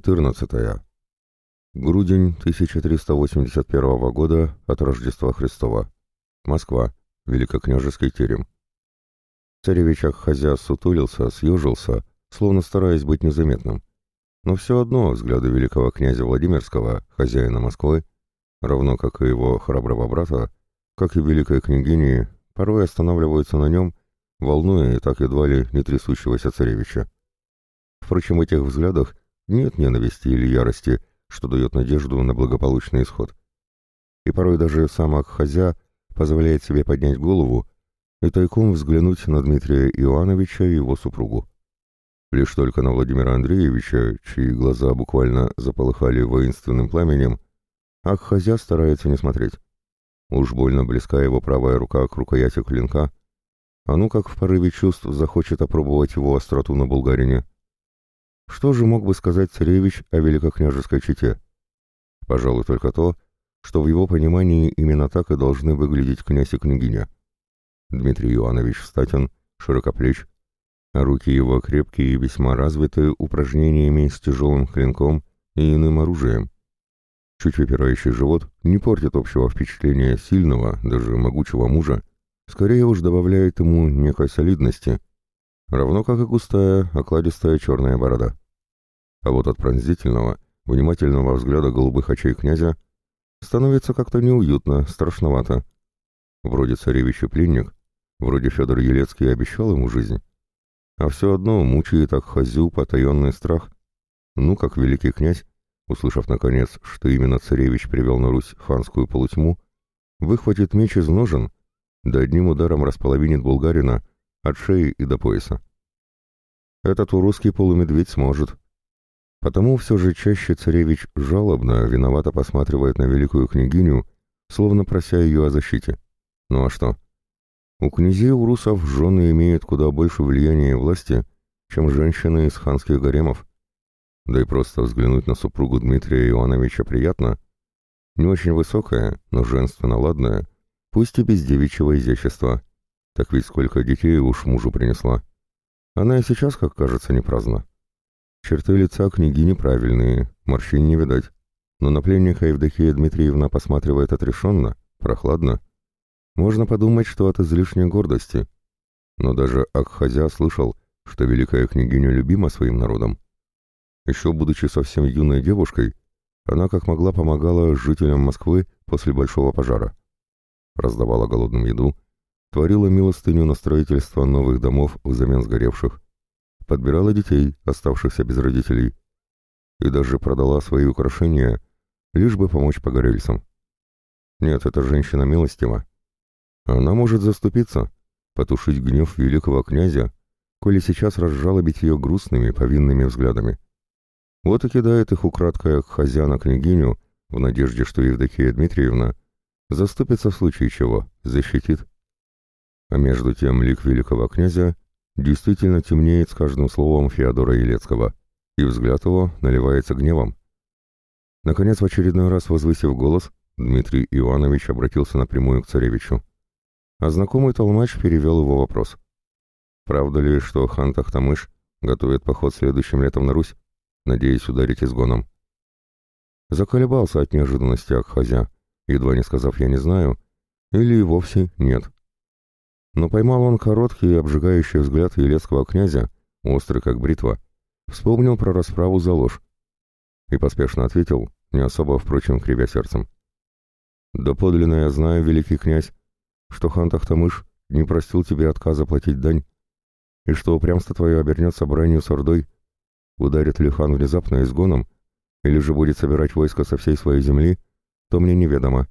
14. Грудень 1381 года от Рождества Христова. Москва. Великокняжеский терем. Царевич Аххазя сутулился, съежился, словно стараясь быть незаметным. Но все одно взгляды великого князя Владимирского, хозяина Москвы, равно как и его храброго брата, как и великой княгини, порой останавливаются на нем, волнуя и так едва ли не трясущегося царевича. Впрочем, в этих взглядах нет ненависти или ярости, что дает надежду на благополучный исход. И порой даже сам Акхазя позволяет себе поднять голову и тайком взглянуть на Дмитрия Иоанновича и его супругу. Лишь только на Владимира Андреевича, чьи глаза буквально заполыхали воинственным пламенем, Акхазя старается не смотреть. Уж больно близка его правая рука к рукояти клинка, а ну как в порыве чувств захочет опробовать его остроту на булгарине — что же мог бы сказать царевич о великокняжеской чете? Пожалуй, только то, что в его понимании именно так и должны выглядеть князь и княгиня. Дмитрий Иванович статен, широкоплеч, а руки его крепкие и весьма развиты упражнениями с тяжелым клинком и иным оружием. Чуть выпирающий живот не портит общего впечатления сильного, даже могучего мужа, скорее уж добавляет ему некой солидности, равно как и густая, окладистая черная борода. А вот от пронзительного, внимательного взгляда голубых очей князя становится как-то неуютно, страшновато. Вроде царевич и пленник, вроде Федор Елецкий обещал ему жизнь, а все одно мучает Акхазю потаенный страх. Ну, как великий князь, услышав наконец, что именно царевич привел на Русь ханскую полутьму, выхватит меч из ножен, да одним ударом располовинит булгарина от шеи и до пояса. Этот урусский полумедведь сможет. Потому все же чаще царевич жалобно, виновато посматривает на великую княгиню, словно прося ее о защите. Ну а что? У князей урусов жены имеют куда больше влияния и власти, чем женщины из ханских гаремов. Да и просто взглянуть на супругу Дмитрия Ивановича приятно. Не очень высокая, но женственно ладная, пусть и без девичьего изящества. Так ведь сколько детей уж мужу принесла. Она и сейчас, как кажется, не праздна. Черты лица книги неправильные, морщин не видать. Но на пленника Евдокия Дмитриевна посматривает отрешенно, прохладно. Можно подумать, что от излишней гордости. Но даже Акхазя слышал, что великая княгиня любима своим народом. Еще будучи совсем юной девушкой, она как могла помогала жителям Москвы после большого пожара. Раздавала голодным еду, творила милостыню на строительство новых домов взамен сгоревших, подбирала детей, оставшихся без родителей, и даже продала свои украшения, лишь бы помочь погорельцам. Нет, эта женщина милостива. Она может заступиться, потушить гнев великого князя, коли сейчас разжалобить ее грустными, повинными взглядами. Вот и кидает их украдкой к хозяина княгиню в надежде, что Евдокия Дмитриевна заступится в случае чего, защитит. А между тем лик великого князя действительно темнеет с каждым словом Феодора Елецкого, и взгляд его наливается гневом. Наконец, в очередной раз возвысив голос, Дмитрий Иванович обратился напрямую к царевичу. А знакомый толмач перевел его вопрос. «Правда ли, что хан Тахтамыш готовит поход следующим летом на Русь, надеясь ударить изгоном?» Заколебался от неожиданности Акхазя, едва не сказав «я не знаю», или вовсе «нет». Но поймал он короткий и обжигающий взгляд елецкого князя, острый как бритва, вспомнил про расправу за ложь и поспешно ответил, не особо, впрочем, кривя сердцем. «Да подлинно я знаю, великий князь, что хан Тахтамыш не простил тебе отказа платить дань, и что упрямство твое обернется бранью с ордой, ударит ли хан внезапно изгоном, или же будет собирать войско со всей своей земли, то мне неведомо.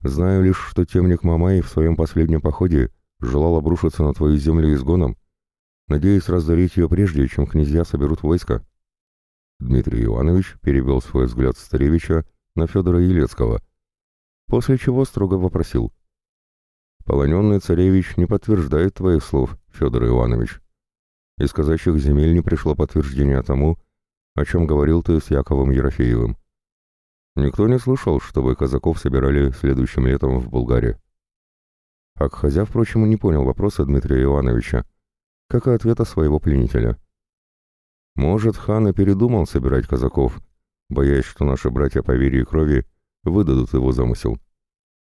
Знаю лишь, что темник Мамай в своем последнем походе желал обрушиться на твою землю изгоном, надеясь разорить ее прежде, чем князья соберут войско. Дмитрий Иванович перевел свой взгляд с царевича на Федора Елецкого, после чего строго вопросил. «Полоненный царевич не подтверждает твоих слов, Федор Иванович. Из казачьих земель не пришло подтверждение тому, о чем говорил ты с Яковом Ерофеевым. Никто не слышал, чтобы казаков собирали следующим летом в Булгарии. Акхазя, впрочем, не понял вопроса Дмитрия Ивановича, как и ответа своего пленителя. Может, хан и передумал собирать казаков, боясь, что наши братья по вере и крови выдадут его замысел.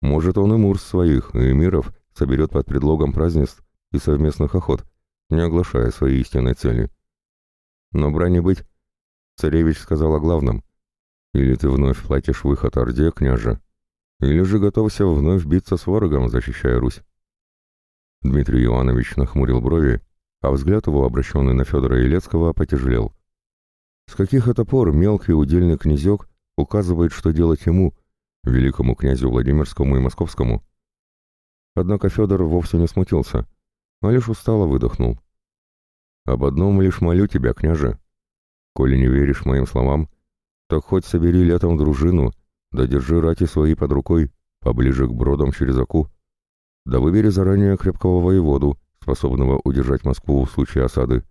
Может, он и Мурс своих, и Эмиров соберет под предлогом празднеств и совместных охот, не оглашая своей истинной цели. Но брани быть, царевич сказал о главном. Или ты вновь платишь выход Орде, княже, или же готовься вновь биться с ворогом, защищая Русь. Дмитрий Иванович нахмурил брови, а взгляд его, обращенный на Федора Елецкого, потяжелел. С каких это пор мелкий удельный князек указывает, что делать ему, великому князю Владимирскому и Московскому? Однако Федор вовсе не смутился, а лишь устало выдохнул. «Об одном лишь молю тебя, княже. Коли не веришь моим словам, так хоть собери летом дружину, да держи рати свои под рукой, поближе к бродам через Аку. Да выбери заранее крепкого воеводу, способного удержать Москву в случае осады.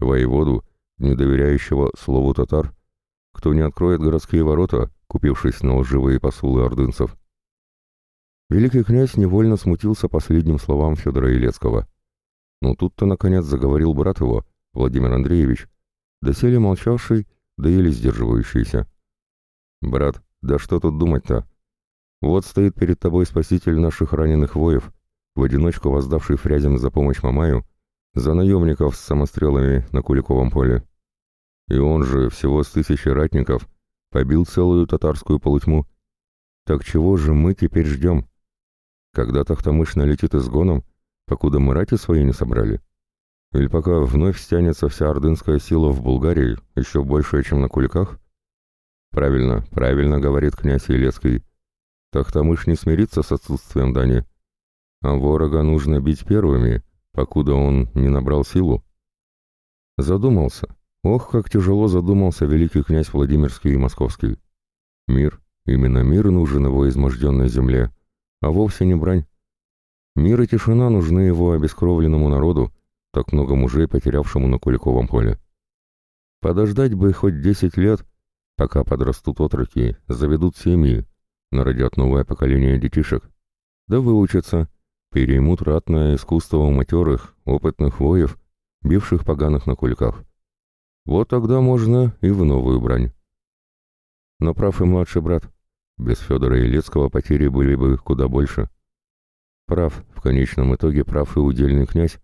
Воеводу, не доверяющего слову татар, кто не откроет городские ворота, купившись на лживые посулы ордынцев. Великий князь невольно смутился последним словам Федора Елецкого. Но тут-то, наконец, заговорил брат его, Владимир Андреевич, доселе молчавший, да еле сдерживающийся. «Брат, да что тут думать-то? Вот стоит перед тобой спаситель наших раненых воев, в одиночку воздавший фрязям за помощь Мамаю, за наемников с самострелами на Куликовом поле. И он же, всего с тысячи ратников, побил целую татарскую полутьму. Так чего же мы теперь ждем? Когда Тахтамыш налетит изгоном, покуда мы рати свои не собрали? Или пока вновь стянется вся ордынская сила в Булгарии, еще большая, чем на Куликах? Правильно, правильно, говорит князь Елецкий. Тахтамыш не смирится с отсутствием дани. А ворога нужно бить первыми, покуда он не набрал силу. Задумался. Ох, как тяжело задумался великий князь Владимирский и Московский. Мир, именно мир нужен его изможденной земле, а вовсе не брань. Мир и тишина нужны его обескровленному народу, так много мужей, потерявшему на Куликовом поле. Подождать бы хоть десять лет, пока подрастут отроки, заведут семьи, народят новое поколение детишек, да выучатся, переймут ратное искусство у матерых, опытных воев, бивших поганых на куликах. Вот тогда можно и в новую брань. Но прав и младший брат. Без Федора Елецкого потери были бы куда больше. Прав, в конечном итоге прав и удельный князь.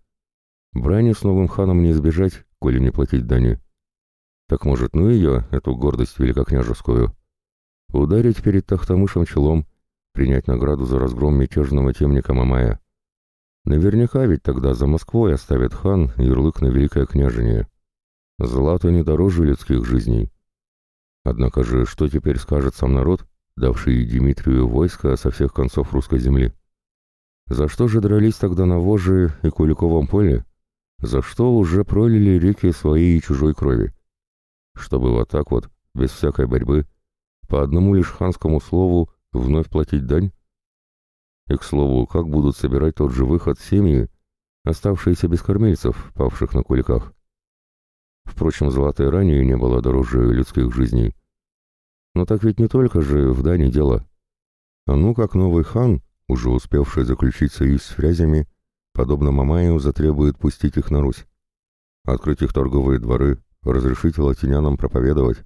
Брани с новым ханом не избежать, коли не платить дани. Так может, ну ее, эту гордость великокняжескую? Ударить перед Тахтамышем челом, принять награду за разгром мятежного темника Мамая. Наверняка ведь тогда за Москвой оставит хан ярлык на великое княжение. Злато не дороже людских жизней. Однако же, что теперь скажет сам народ, давший Дмитрию войско со всех концов русской земли? За что же дрались тогда на Воже и Куликовом поле? За что уже пролили реки своей и чужой крови? Чтобы вот так вот, без всякой борьбы, по одному лишь ханскому слову, вновь платить дань? И, к слову, как будут собирать тот же выход семьи, оставшиеся без кормильцев, павших на куликах? Впрочем, золотой ранее не было дороже людских жизней. Но так ведь не только же в Дане дело. А ну как новый хан, уже успевший заключить союз с фрязями, подобно Мамаю, затребует пустить их на Русь. Открыть их торговые дворы, разрешить латинянам проповедовать,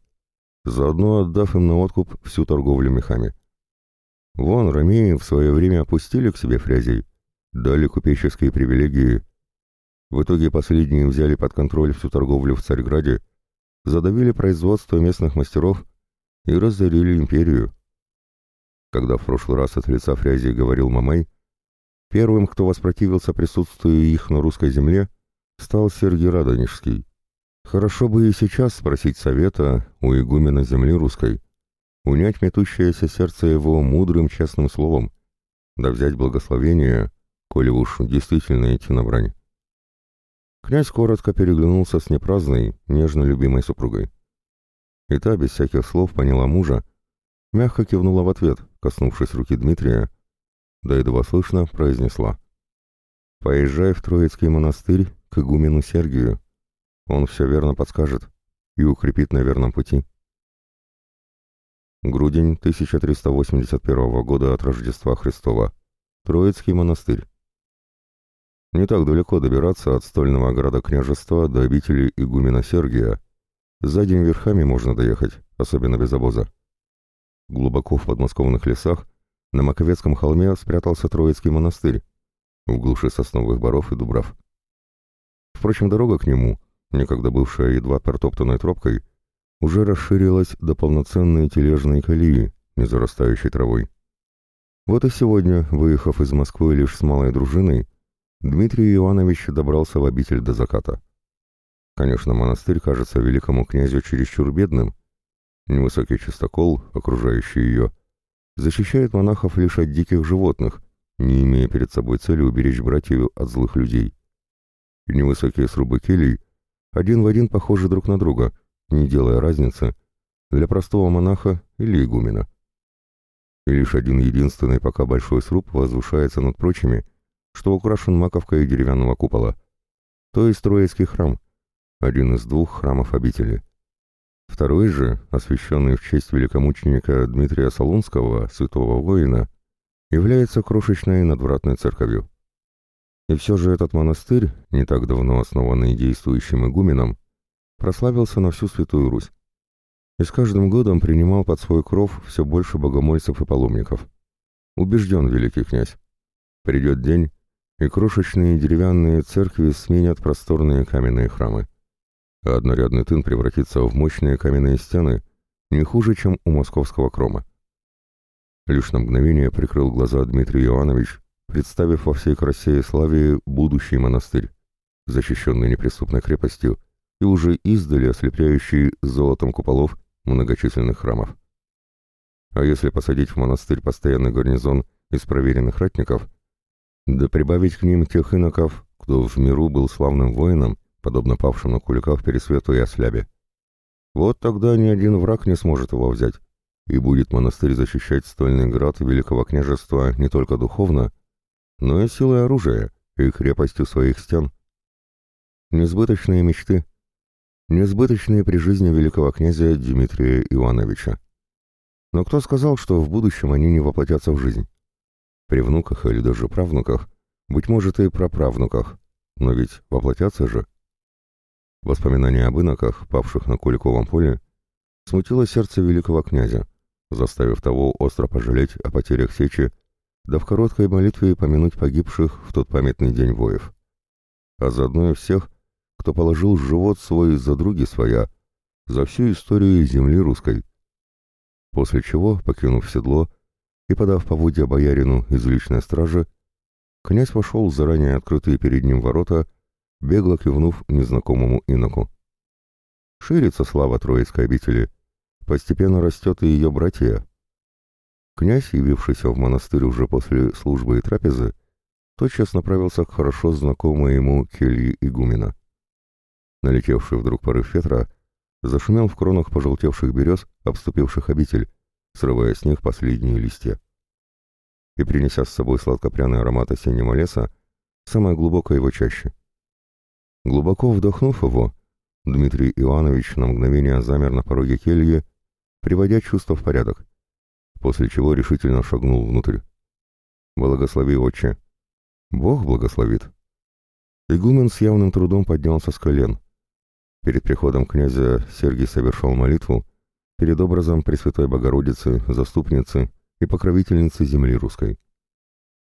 заодно отдав им на откуп всю торговлю мехами. Вон, ромеи в свое время опустили к себе фрязей, дали купеческие привилегии. В итоге последние взяли под контроль всю торговлю в Царьграде, задавили производство местных мастеров и разорили империю. Когда в прошлый раз от лица фрязи говорил Мамай, первым, кто воспротивился присутствию их на русской земле, стал Сергий Радонежский. Хорошо бы и сейчас спросить совета у игумена земли русской, унять метущееся сердце его мудрым честным словом, да взять благословение, коли уж действительно идти на брань. Князь коротко переглянулся с непраздной, нежно любимой супругой. И та, без всяких слов, поняла мужа, мягко кивнула в ответ, коснувшись руки Дмитрия, да едва слышно произнесла. «Поезжай в Троицкий монастырь к игумену Сергию. Он все верно подскажет и укрепит на верном пути». Грудень 1381 года от Рождества Христова. Троицкий монастырь. Не так далеко добираться от стольного города княжества до обители игумена Сергия. За день верхами можно доехать, особенно без обоза. Глубоко в подмосковных лесах на Маковецком холме спрятался Троицкий монастырь, в глуши сосновых боров и дубрав. Впрочем, дорога к нему, некогда бывшая едва протоптанной тропкой, уже расширилась до полноценной тележной колеи, не зарастающей травой. Вот и сегодня, выехав из Москвы лишь с малой дружиной, Дмитрий Иванович добрался в обитель до заката. Конечно, монастырь кажется великому князю чересчур бедным. Невысокий чистокол, окружающий ее, защищает монахов лишь от диких животных, не имея перед собой цели уберечь братью от злых людей. И невысокие срубы келий один в один похожи друг на друга, не делая разницы для простого монаха или игумена. И лишь один единственный пока большой сруб возвышается над прочими, что украшен маковкой деревянного купола, то есть Троицкий храм, один из двух храмов обители. Второй же, освященный в честь великомученика Дмитрия Солунского, святого воина, является крошечной надвратной церковью. И все же этот монастырь, не так давно основанный действующим игуменом, прославился на всю Святую Русь. И с каждым годом принимал под свой кров все больше богомольцев и паломников. Убежден великий князь. Придет день, и крошечные деревянные церкви сменят просторные каменные храмы. А однорядный тын превратится в мощные каменные стены, не хуже, чем у московского крома. Лишь на мгновение прикрыл глаза Дмитрий Иванович, представив во всей красе и славе будущий монастырь, защищенный неприступной крепостью и уже издали ослепляющий золотом куполов многочисленных храмов. А если посадить в монастырь постоянный гарнизон из проверенных ратников – да прибавить к ним тех иноков, кто в миру был славным воином, подобно павшим на куликах Пересвету и Ослябе. Вот тогда ни один враг не сможет его взять, и будет монастырь защищать стольный град Великого княжества не только духовно, но и силой оружия и крепостью своих стен. Несбыточные мечты, несбыточные при жизни великого князя Дмитрия Ивановича. Но кто сказал, что в будущем они не воплотятся в жизнь? При внуках или даже правнуках, быть может и праправнуках, но ведь воплотятся же. Воспоминания об иноках, павших на Куликовом поле, смутило сердце великого князя, заставив того остро пожалеть о потерях сечи, да в короткой молитве помянуть погибших в тот памятный день воев. А заодно и всех, кто положил живот свой за други своя, за всю историю земли русской. После чего, покинув седло, и, подав поводья боярину из личной стражи, князь вошел в заранее открытые перед ним ворота, бегло кивнув незнакомому иноку. Ширится слава Троицкой обители, постепенно растет и ее братья. Князь, явившийся в монастырь уже после службы и трапезы, тотчас направился к хорошо знакомой ему келье игумена. Налетевший вдруг порыв ветра зашумел в кронах пожелтевших берез, обступивших обитель, срывая с них последние листья. И принеся с собой сладкопряный аромат осеннего леса, самое глубокое его чаще. Глубоко вдохнув его, Дмитрий Иванович на мгновение замер на пороге кельи, приводя чувства в порядок, после чего решительно шагнул внутрь. «Благослови, отче!» «Бог благословит!» Игумен с явным трудом поднялся с колен. Перед приходом князя Сергий совершал молитву, перед образом Пресвятой Богородицы, Заступницы и Покровительницы земли русской.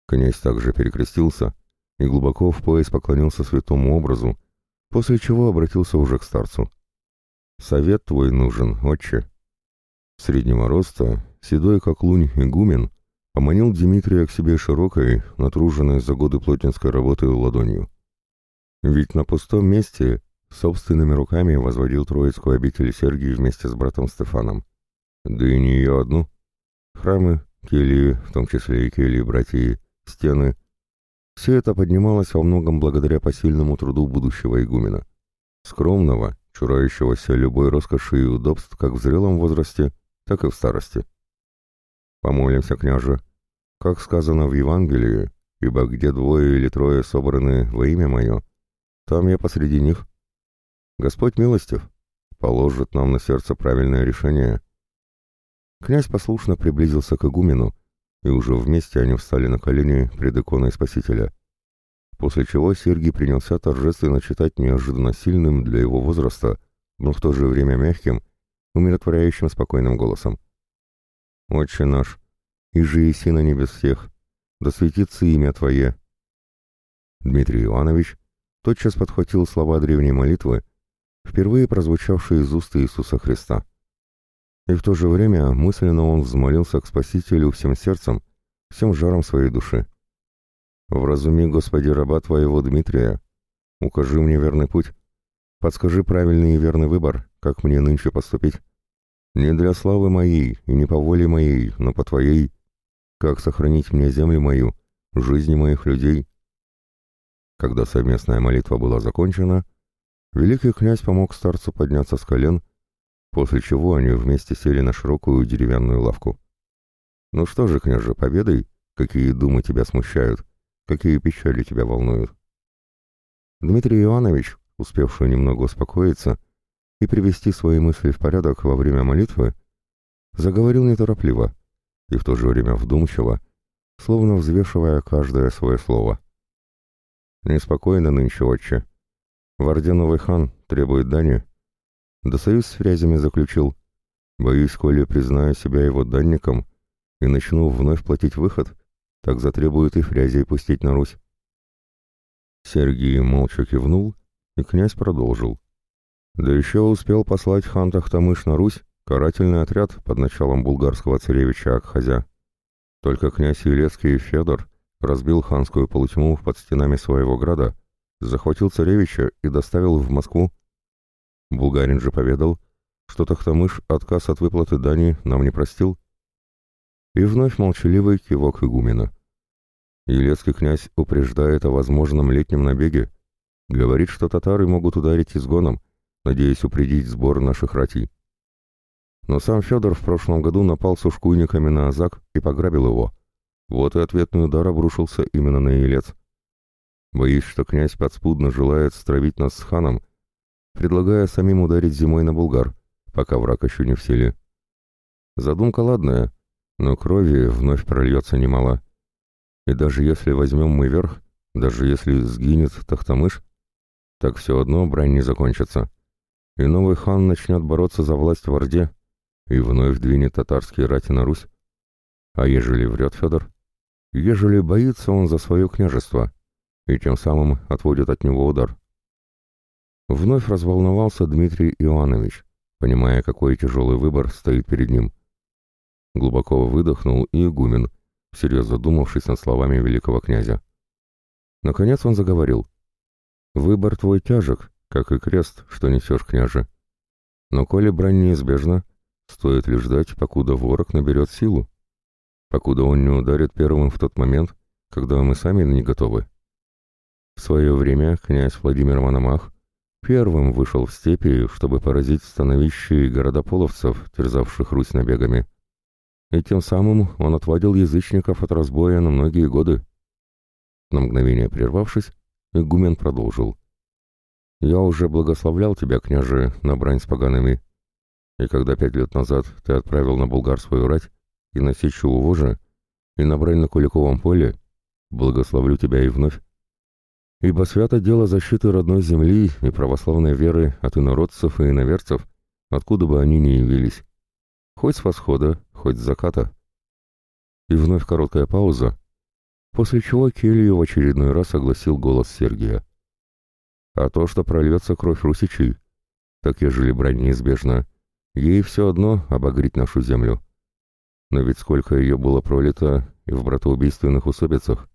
Князь также перекрестился и глубоко в пояс поклонился святому образу, после чего обратился уже к старцу. «Совет твой нужен, отче». Среднего роста, седой как лунь игумен, поманил Дмитрия к себе широкой, натруженной за годы плотницкой работы ладонью. Ведь на пустом месте Собственными руками возводил Троицкую обитель Сергий вместе с братом Стефаном. Да и не ее одну. Храмы, кельи, в том числе и кельи братья, стены. Все это поднималось во многом благодаря посильному труду будущего игумена. Скромного, чурающегося любой роскоши и удобств как в зрелом возрасте, так и в старости. Помолимся, княже. Как сказано в Евангелии, ибо где двое или трое собраны во имя мое, там я посреди них. Господь милостив, положит нам на сердце правильное решение. Князь послушно приблизился к игумену, и уже вместе они встали на колени пред иконой Спасителя. после чего Сергий принялся торжественно читать неожиданно сильным для его возраста, но в то же время мягким, умиротворяющим спокойным голосом. «Отче наш, и же иси на небес всех, да светится имя Твое». Дмитрий Иванович тотчас подхватил слова древней молитвы, впервые прозвучавшие из уст Иисуса Христа. И в то же время мысленно он взмолился к Спасителю всем сердцем, всем жаром своей души. «Вразуми, Господи, раба Твоего Дмитрия, укажи мне верный путь, подскажи правильный и верный выбор, как мне нынче поступить. Не для славы моей и не по воле моей, но по Твоей, как сохранить мне землю мою, жизни моих людей». Когда совместная молитва была закончена, великий князь помог старцу подняться с колен, после чего они вместе сели на широкую деревянную лавку. «Ну что же, княже, победой? Какие думы тебя смущают? Какие печали тебя волнуют?» Дмитрий Иванович, успевший немного успокоиться и привести свои мысли в порядок во время молитвы, заговорил неторопливо и в то же время вдумчиво, словно взвешивая каждое свое слово. «Неспокойно нынче, отче. В Орде новый хан требует дани, да союз с фрязями заключил. Боюсь, коли признаю себя его данником и начну вновь платить выход, так затребуют и фрязей пустить на Русь. Сергий молча кивнул, и князь продолжил. Да еще успел послать хан Тахтамыш на Русь карательный отряд под началом булгарского царевича Акхазя. Только князь Елецкий Федор разбил ханскую полутьму под стенами своего града, захватил царевича и доставил в Москву Булгарин же поведал, что Тахтамыш отказ от выплаты дани нам не простил. И вновь молчаливый кивок игумена. Елецкий князь упреждает о возможном летнем набеге, говорит, что татары могут ударить изгоном, надеясь упредить сбор наших ратей. Но сам Федор в прошлом году напал с ушкуйниками на Азак и пограбил его. Вот и ответный удар обрушился именно на Елец. Боюсь, что князь подспудно желает стравить нас с ханом, предлагая самим ударить зимой на Булгар, пока враг еще не в силе. Задумка ладная, но крови вновь прольется немало. И даже если возьмем мы верх, даже если сгинет Тахтамыш, так все одно брань не закончится. И новый хан начнет бороться за власть в Орде, и вновь двинет татарские рати на Русь. А ежели врет Федор? Ежели боится он за свое княжество, и тем самым отводит от него удар. Вновь разволновался Дмитрий Иванович, понимая, какой тяжелый выбор стоит перед ним. Глубоко выдохнул и игумен, всерьез задумавшись над словами великого князя. Наконец он заговорил. «Выбор твой тяжек, как и крест, что несешь, княже. Но коли брань неизбежна, стоит лишь ждать, покуда ворог наберет силу, покуда он не ударит первым в тот момент, когда мы сами не готовы». В свое время князь Владимир Мономах Первым вышел в степи, чтобы поразить становищие города половцев, терзавших Русь набегами. И тем самым он отводил язычников от разбоя на многие годы. На мгновение прервавшись, игумен продолжил. «Я уже благословлял тебя, княже, на брань с погаными. И когда пять лет назад ты отправил на Булгар свою рать и на сечу у вожа, и на брань на Куликовом поле, благословлю тебя и вновь ибо свято дело защиты родной земли и православной веры от инородцев и иноверцев, откуда бы они ни явились, хоть с восхода, хоть с заката. И вновь короткая пауза, после чего Келью в очередной раз огласил голос Сергия. А то, что прольется кровь русичей, так ежели брань неизбежна, ей все одно обогреть нашу землю. Но ведь сколько ее было пролито и в братоубийственных усобицах,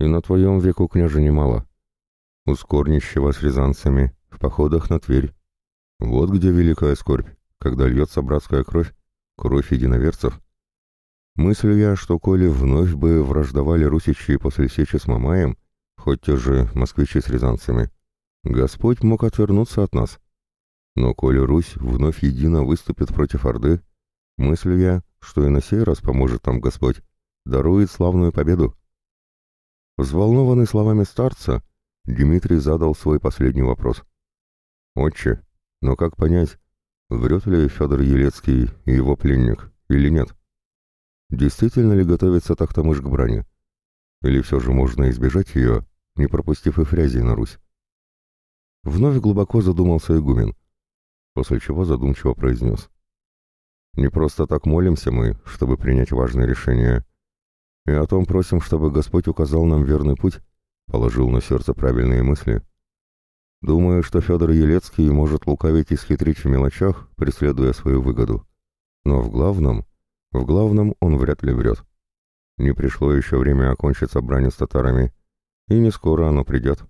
и на твоем веку, княже, немало. У Скорнищева с рязанцами, в походах на Тверь. Вот где великая скорбь, когда льется братская кровь, кровь единоверцев. Мыслю я, что коли вновь бы враждовали русичи после сечи с Мамаем, хоть те же москвичи с рязанцами, Господь мог отвернуться от нас. Но коли Русь вновь едино выступит против Орды, мыслю я, что и на сей раз поможет нам Господь, дарует славную победу. Взволнованный словами старца, Дмитрий задал свой последний вопрос. «Отче, но как понять, врет ли Федор Елецкий и его пленник, или нет? Действительно ли готовится Тахтамыш к брани? Или все же можно избежать ее, не пропустив и фрязи на Русь. Вновь глубоко задумался игумен, после чего задумчиво произнес. «Не просто так молимся мы, чтобы принять важное решение, и о том просим, чтобы Господь указал нам верный путь, положил на сердце правильные мысли. Думаю, что Федор Елецкий может лукавить и схитрить в мелочах, преследуя свою выгоду. Но в главном, в главном он вряд ли врет. Не пришло еще время окончиться брани с татарами, и не скоро оно придет.